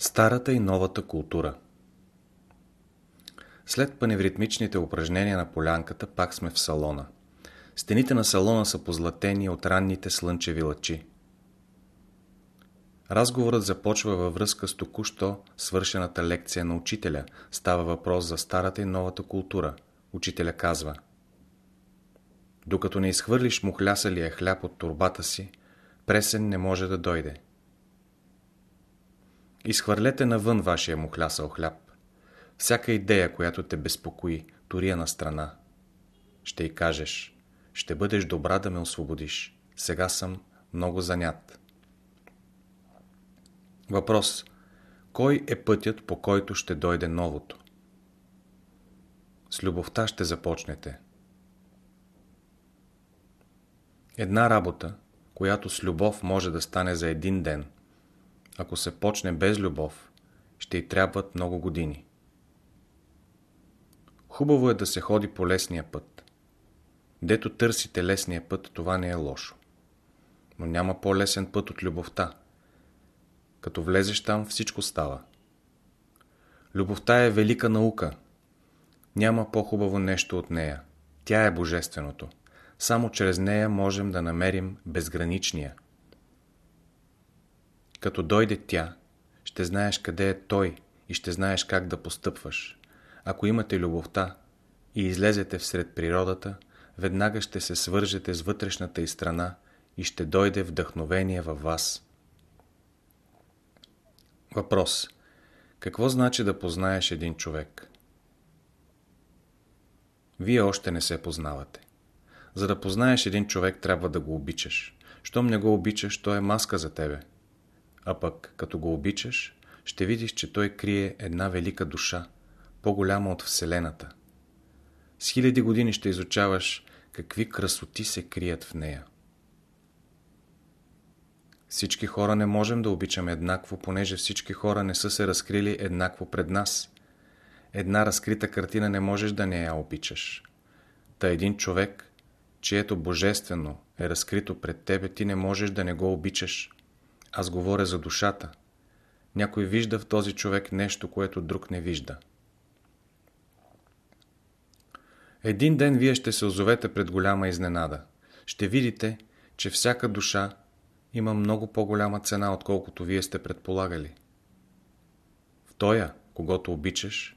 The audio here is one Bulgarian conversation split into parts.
Старата и новата култура След паневритмичните упражнения на полянката, пак сме в салона. Стените на салона са позлатени от ранните слънчеви лъчи. Разговорът започва във връзка с току-що свършената лекция на учителя. Става въпрос за старата и новата култура. Учителя казва Докато не изхвърлиш мухлясалия хляб от турбата си, пресен не може да дойде. Изхвърлете навън вашия мухлясал хляб. Всяка идея, която те безпокои, турия на страна. Ще й кажеш, ще бъдеш добра да ме освободиш. Сега съм много занят. Въпрос. Кой е пътят, по който ще дойде новото? С любовта ще започнете. Една работа, която с любов може да стане за един ден, ако се почне без любов, ще й трябват много години. Хубаво е да се ходи по лесния път. Дето търсите лесния път, това не е лошо. Но няма по-лесен път от любовта. Като влезеш там, всичко става. Любовта е велика наука. Няма по-хубаво нещо от нея. Тя е божественото. Само чрез нея можем да намерим безграничния. Като дойде тя, ще знаеш къде е той и ще знаеш как да постъпваш. Ако имате любовта и излезете всред природата, веднага ще се свържете с вътрешната и страна и ще дойде вдъхновение във вас. Въпрос. Какво значи да познаеш един човек? Вие още не се познавате. За да познаеш един човек, трябва да го обичаш. Щом не го обичаш, той е маска за тебе. А пък, като го обичаш, ще видиш, че той крие една велика душа, по-голяма от Вселената. С хиляди години ще изучаваш какви красоти се крият в нея. Всички хора не можем да обичаме еднакво, понеже всички хора не са се разкрили еднакво пред нас. Една разкрита картина не можеш да не я обичаш. Та един човек, чието божествено е разкрито пред тебе, ти не можеш да не го обичаш. Аз говоря за душата. Някой вижда в този човек нещо, което друг не вижда. Един ден вие ще се озовете пред голяма изненада. Ще видите, че всяка душа има много по-голяма цена, отколкото вие сте предполагали. В тоя, когато обичаш,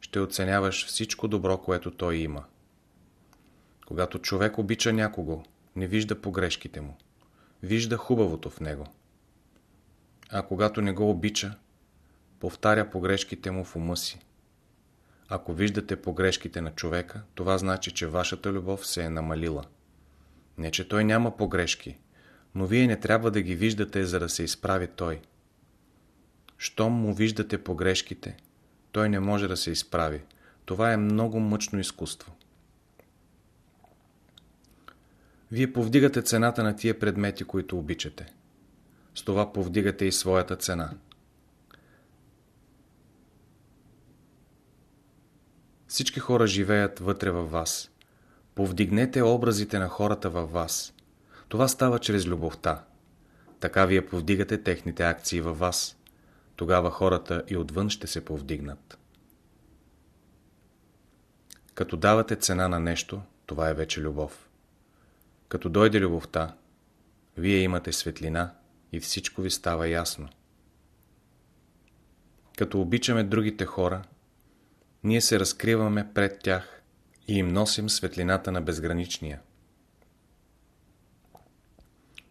ще оценяваш всичко добро, което той има. Когато човек обича някого, не вижда погрешките му. Вижда хубавото в него. А когато не го обича, повтаря погрешките му в ума си. Ако виждате погрешките на човека, това значи, че вашата любов се е намалила. Не, че той няма погрешки, но вие не трябва да ги виждате, за да се изправи той. Щом му виждате погрешките, той не може да се изправи. Това е много мъчно изкуство. Вие повдигате цената на тия предмети, които обичате. С това повдигате и своята цена. Всички хора живеят вътре във вас. Повдигнете образите на хората във вас. Това става чрез любовта. Така вие повдигате техните акции във вас. Тогава хората и отвън ще се повдигнат. Като давате цена на нещо, това е вече любов. Като дойде любовта, вие имате светлина и всичко ви става ясно. Като обичаме другите хора, ние се разкриваме пред тях и им носим светлината на безграничния.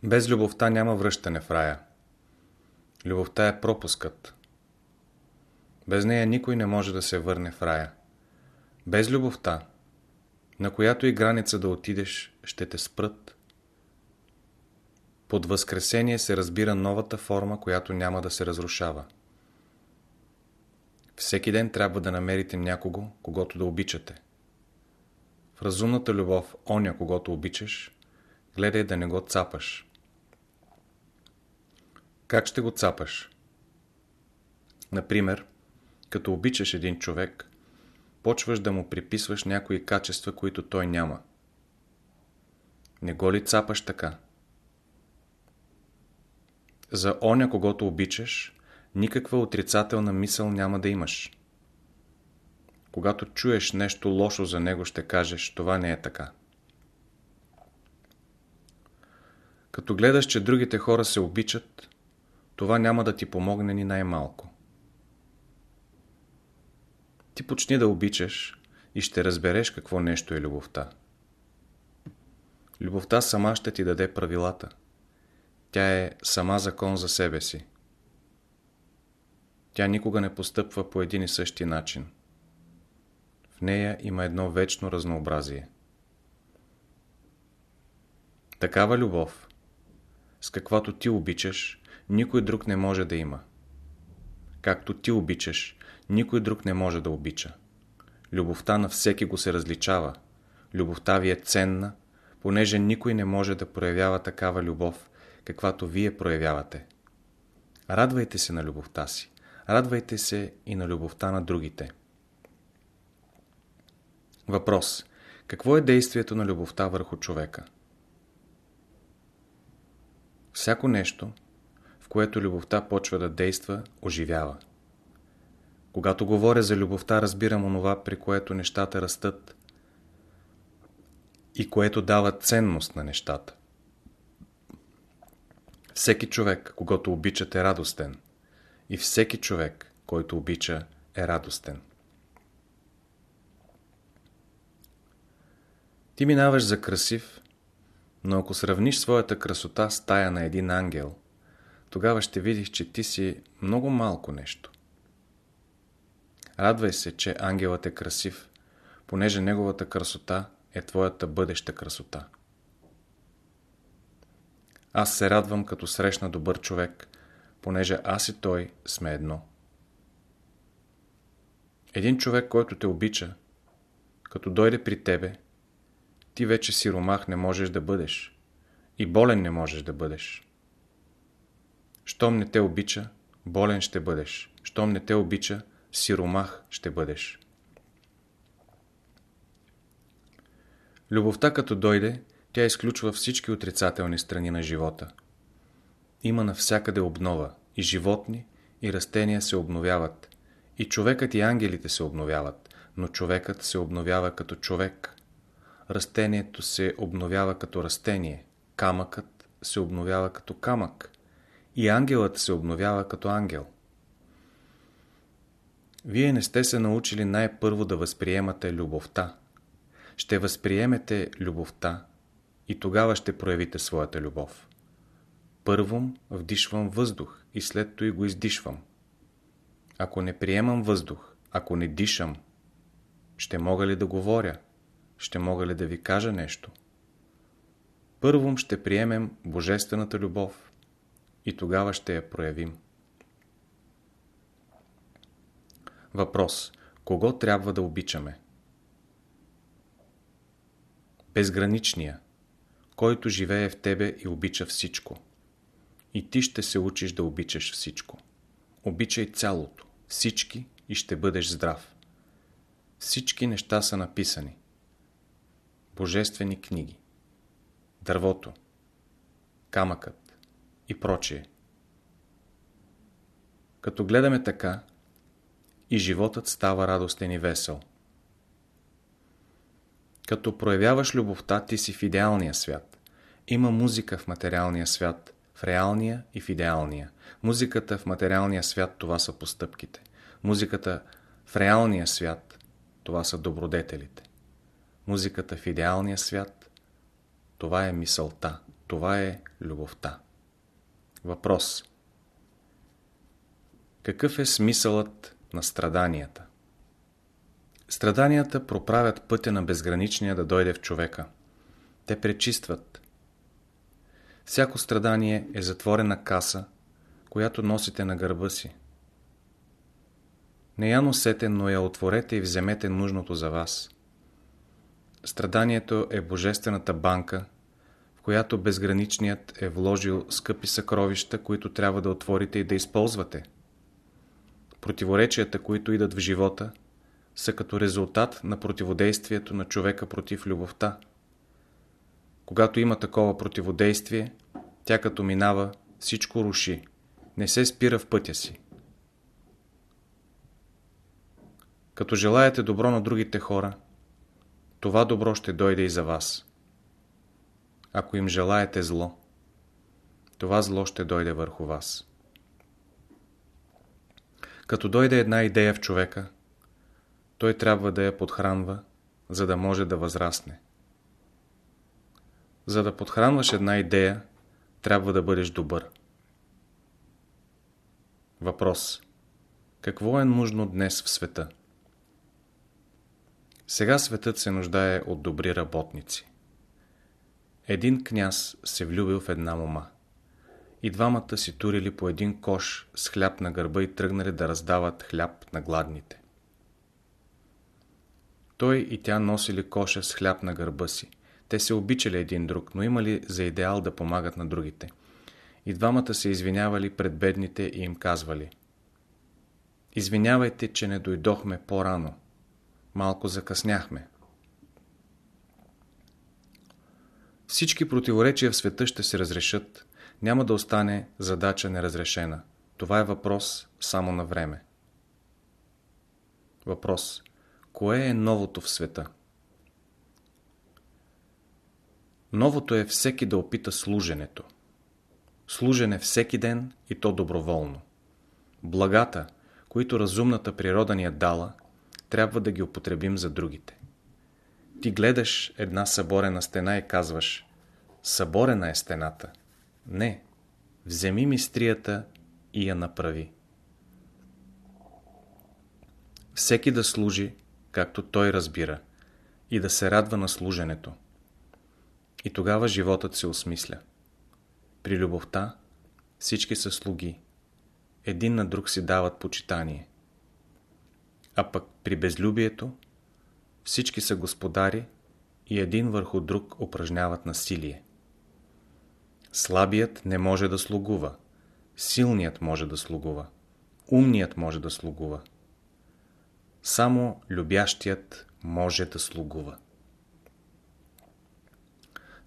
Без любовта няма връщане в рая. Любовта е пропускът. Без нея никой не може да се върне в рая. Без любовта, на която и граница да отидеш, ще те спрат. Под възкресение се разбира новата форма, която няма да се разрушава. Всеки ден трябва да намерите някого, когато да обичате. В разумната любов, оня, когато обичаш, гледай да не го цапаш. Как ще го цапаш? Например, като обичаш един човек, почваш да му приписваш някои качества, които той няма. Не го ли цапаш така? За оня, когато обичаш, никаква отрицателна мисъл няма да имаш. Когато чуеш нещо лошо за него, ще кажеш, това не е така. Като гледаш, че другите хора се обичат, това няма да ти помогне ни най-малко. Ти почни да обичаш и ще разбереш какво нещо е любовта. Любовта сама ще ти даде правилата. Тя е сама закон за себе си. Тя никога не постъпва по един и същи начин. В нея има едно вечно разнообразие. Такава любов, с каквато ти обичаш, никой друг не може да има. Както ти обичаш, никой друг не може да обича. Любовта на всеки го се различава. Любовта ви е ценна, понеже никой не може да проявява такава любов, каквато вие проявявате. Радвайте се на любовта си. Радвайте се и на любовта на другите. Въпрос. Какво е действието на любовта върху човека? Всяко нещо, в което любовта почва да действа, оживява. Когато говоря за любовта, разбирам онова, при което нещата растат и което дава ценност на нещата. Всеки човек, когато обичат, е радостен. И всеки човек, който обича, е радостен. Ти минаваш за красив, но ако сравниш своята красота с тая на един ангел, тогава ще видиш, че ти си много малко нещо. Радвай се, че ангелът е красив, понеже неговата красота е твоята бъдеща красота. Аз се радвам, като срещна добър човек, понеже аз и той сме едно. Един човек, който те обича, като дойде при тебе, ти вече сиромах не можеш да бъдеш и болен не можеш да бъдеш. Щом не те обича, болен ще бъдеш. Щом не те обича, сиромах ще бъдеш. Любовта като дойде, тя изключва всички отрицателни страни на живота. Има навсякъде обнова. И животни, и растения се обновяват. И човекът и ангелите се обновяват. Но човекът се обновява като човек. Растението се обновява като растение. Камъкът се обновява като камък. И ангелът се обновява като ангел. Вие не сте се научили най-първо да възприемате любовта. Ще възприемете любовта и тогава ще проявите своята любов. Първом вдишвам въздух и след това го издишвам. Ако не приемам въздух, ако не дишам, ще мога ли да говоря? Ще мога ли да ви кажа нещо? Първом ще приемем Божествената любов и тогава ще я проявим. Въпрос. Кого трябва да обичаме? Безграничния, който живее в тебе и обича всичко. И ти ще се учиш да обичаш всичко. Обичай цялото, всички и ще бъдеш здрав. Всички неща са написани. Божествени книги. Дървото. Камъкът. И прочие. Като гледаме така, и животът става радостен и весел. Като проявяваш любовта, ти си в идеалния свят. Има музика в материалния свят, в реалния и в идеалния. Музиката в материалния свят това са постъпките. Музиката в реалния свят това са добродетелите. Музиката в идеалния свят това е мисълта, това е любовта. Въпрос Какъв е смисълът на страданията? Страданията проправят пътя на безграничния да дойде в човека. Те пречистват, Всяко страдание е затворена каса, която носите на гърба си. Не я носете, но я отворете и вземете нужното за вас. Страданието е божествената банка, в която безграничният е вложил скъпи съкровища, които трябва да отворите и да използвате. Противоречията, които идат в живота, са като резултат на противодействието на човека против любовта – когато има такова противодействие, тя като минава, всичко руши, не се спира в пътя си. Като желаете добро на другите хора, това добро ще дойде и за вас. Ако им желаете зло, това зло ще дойде върху вас. Като дойде една идея в човека, той трябва да я подхранва, за да може да възрасне. За да подхранваш една идея, трябва да бъдеш добър. Въпрос. Какво е нужно днес в света? Сега светът се нуждае от добри работници. Един княз се влюбил в една мома. И двамата си турили по един кош с хляб на гърба и тръгнали да раздават хляб на гладните. Той и тя носили коша с хляб на гърба си. Те се обичали един друг, но имали за идеал да помагат на другите. И двамата се извинявали пред бедните и им казвали Извинявайте, че не дойдохме по-рано. Малко закъсняхме. Всички противоречия в света ще се разрешат. Няма да остане задача неразрешена. Това е въпрос само на време. Въпрос. Кое е новото в света? Новото е всеки да опита служенето. Служене всеки ден и то доброволно. Благата, които разумната природа ни е дала, трябва да ги употребим за другите. Ти гледаш една съборена стена и казваш Съборена е стената. Не, вземи мистрията и я направи. Всеки да служи, както той разбира, и да се радва на служенето. И тогава животът се осмисля. При любовта всички са слуги. Един на друг си дават почитание. А пък при безлюбието всички са господари и един върху друг упражняват насилие. Слабият не може да слугува, силният може да слугува, умният може да слугува. Само любящият може да слугува.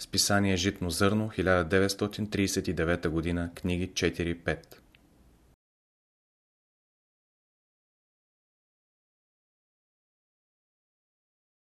Списание Житно зърно, 1939 г., книги 4-5